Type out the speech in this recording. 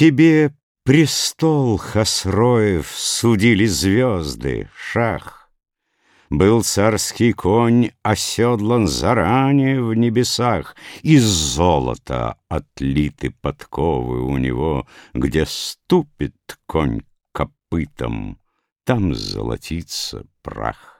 Тебе престол Хасроев судили звезды, шах. Был царский конь оседлан заранее в небесах, Из золота отлиты подковы у него, Где ступит конь копытом, там золотится прах.